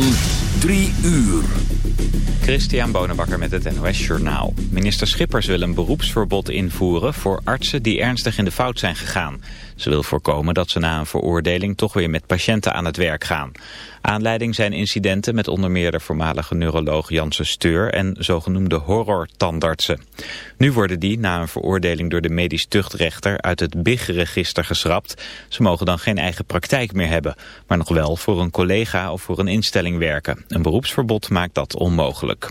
van 3 uur. Christian Bonenbakker met het NOS Journaal. Minister Schippers wil een beroepsverbod invoeren voor artsen die ernstig in de fout zijn gegaan. Ze wil voorkomen dat ze na een veroordeling toch weer met patiënten aan het werk gaan. Aanleiding zijn incidenten met onder meer de voormalige neuroloog Janse Steur en zogenoemde horror-tandartsen. Nu worden die na een veroordeling door de medisch tuchtrechter uit het BIG-register geschrapt. Ze mogen dan geen eigen praktijk meer hebben, maar nog wel voor een collega of voor een instelling werken. Een beroepsverbod maakt dat onmogelijk.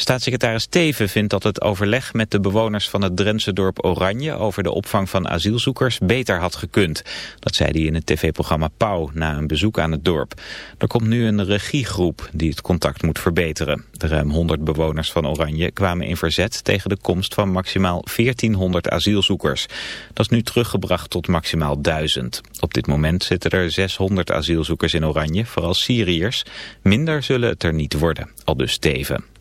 Staatssecretaris Teven vindt dat het overleg met de bewoners van het Drentse dorp Oranje over de opvang van asielzoekers beter had gekund. Dat zei hij in het tv-programma Pauw na een bezoek aan het dorp. Er komt nu een regiegroep die het contact moet verbeteren. De ruim 100 bewoners van Oranje kwamen in verzet tegen de komst van maximaal 1400 asielzoekers. Dat is nu teruggebracht tot maximaal 1000. Op dit moment zitten er 600 asielzoekers in Oranje, vooral Syriërs. Minder zullen het er niet worden, al dus Teven.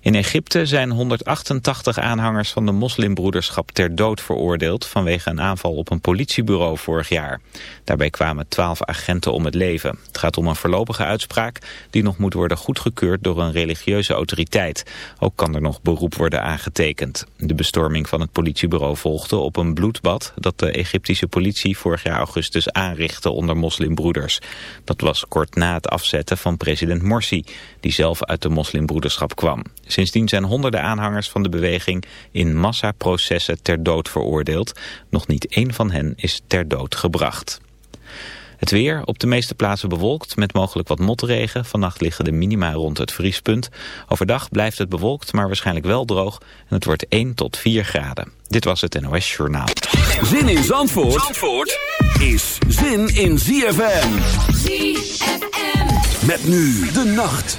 In Egypte zijn 188 aanhangers van de moslimbroederschap ter dood veroordeeld vanwege een aanval op een politiebureau vorig jaar. Daarbij kwamen 12 agenten om het leven. Het gaat om een voorlopige uitspraak die nog moet worden goedgekeurd door een religieuze autoriteit. Ook kan er nog beroep worden aangetekend. De bestorming van het politiebureau volgde op een bloedbad dat de Egyptische politie vorig jaar augustus aanrichtte onder moslimbroeders. Dat was kort na het afzetten van president Morsi, die zelf uit de moslimbroederschap kwam. Sindsdien zijn honderden aanhangers van de beweging in massaprocessen ter dood veroordeeld. Nog niet één van hen is ter dood gebracht. Het weer op de meeste plaatsen bewolkt met mogelijk wat motregen. Vannacht liggen de minima rond het vriespunt. Overdag blijft het bewolkt, maar waarschijnlijk wel droog. En het wordt 1 tot 4 graden. Dit was het NOS Journaal. Zin in Zandvoort, Zandvoort is zin in ZFM. ZFM. Met nu de nacht.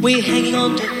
we're hanging on to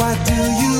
Why do you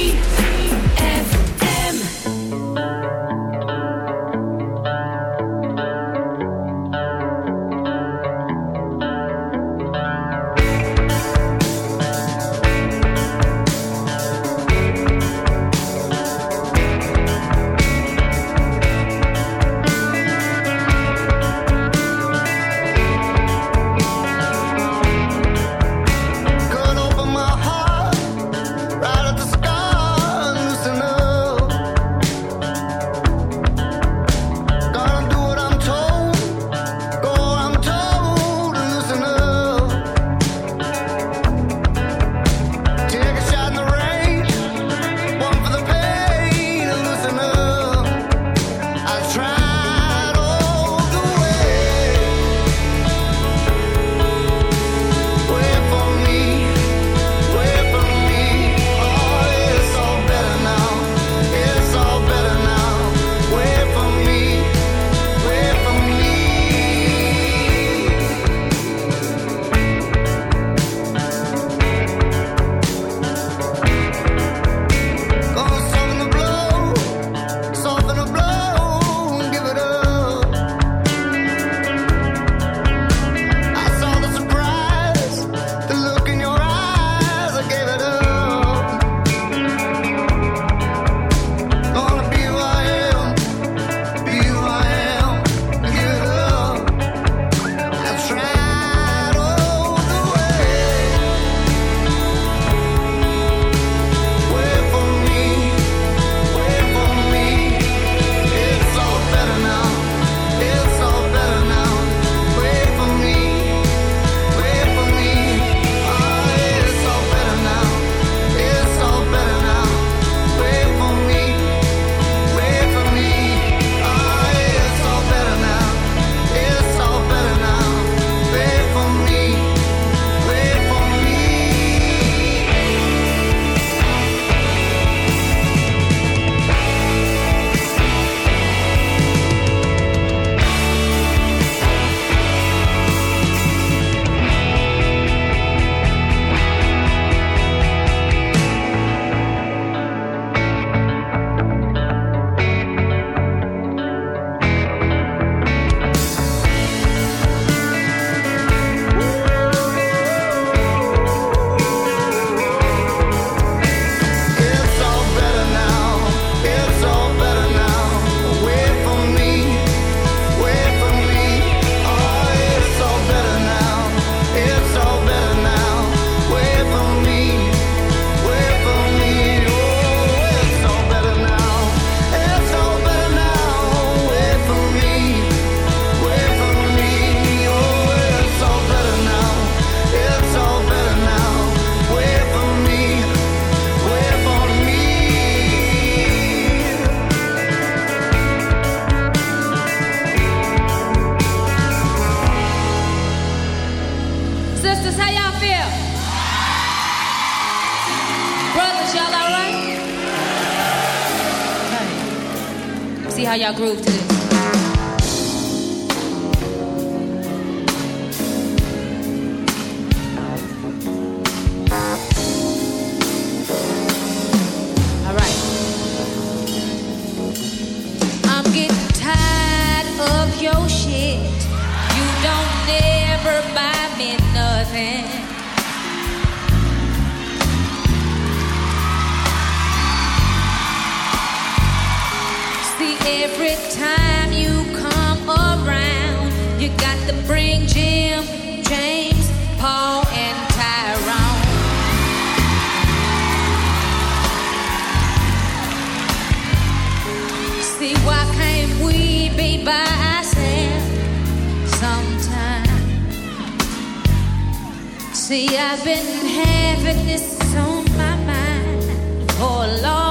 see why can't we be by ourselves sometime? See, I've been having this on my mind for a long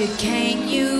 you can't use.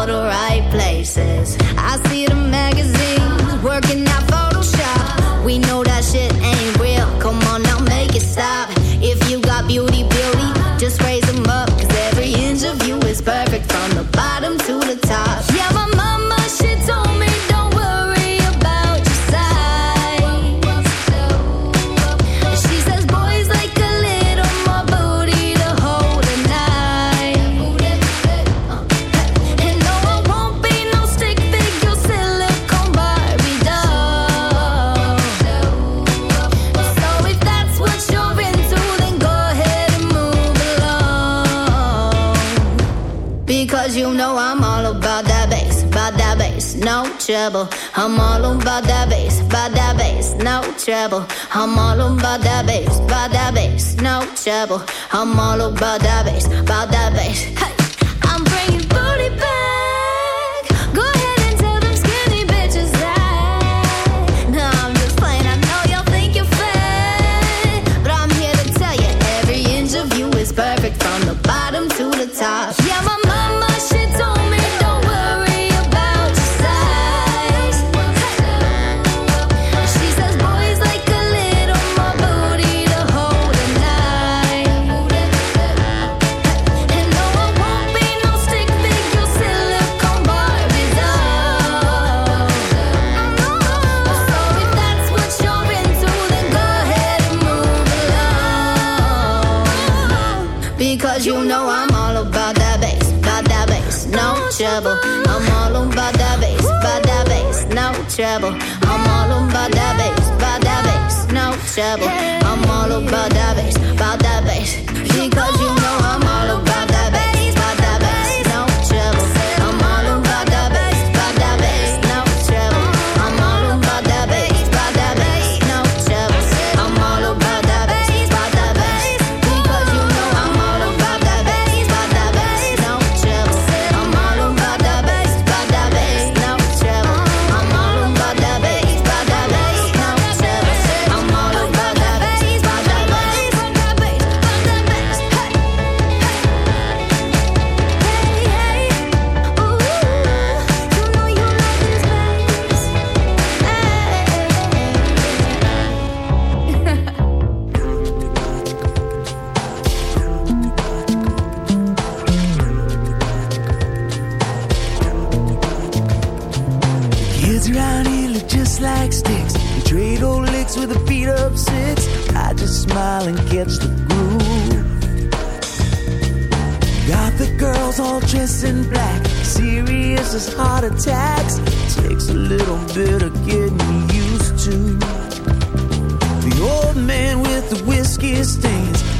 places. I see the magazines working out. trouble. I'm all about that bass, about that bass, no trouble. I'm all about that bass, about that base, no trouble. I'm all about that bass, about that bass. Hey. Trouble.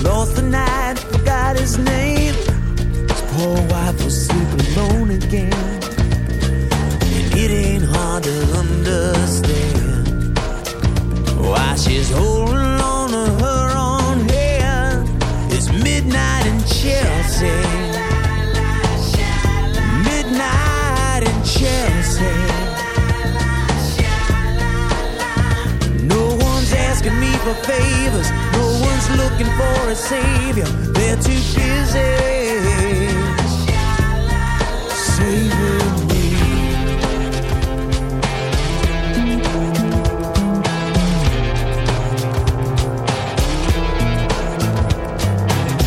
Lost the night, forgot his name. His poor wife was sleeping alone again. And it ain't hard to understand why she's holding on to her own hand. It's midnight in Chelsea. Midnight in Chelsea. No one's asking me for favors. Looking for a savior. They're too busy saving me.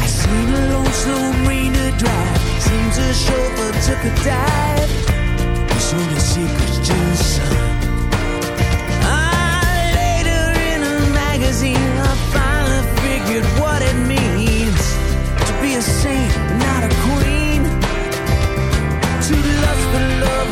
Seen a lone slow marina drive. Seems a chauffeur took a dive.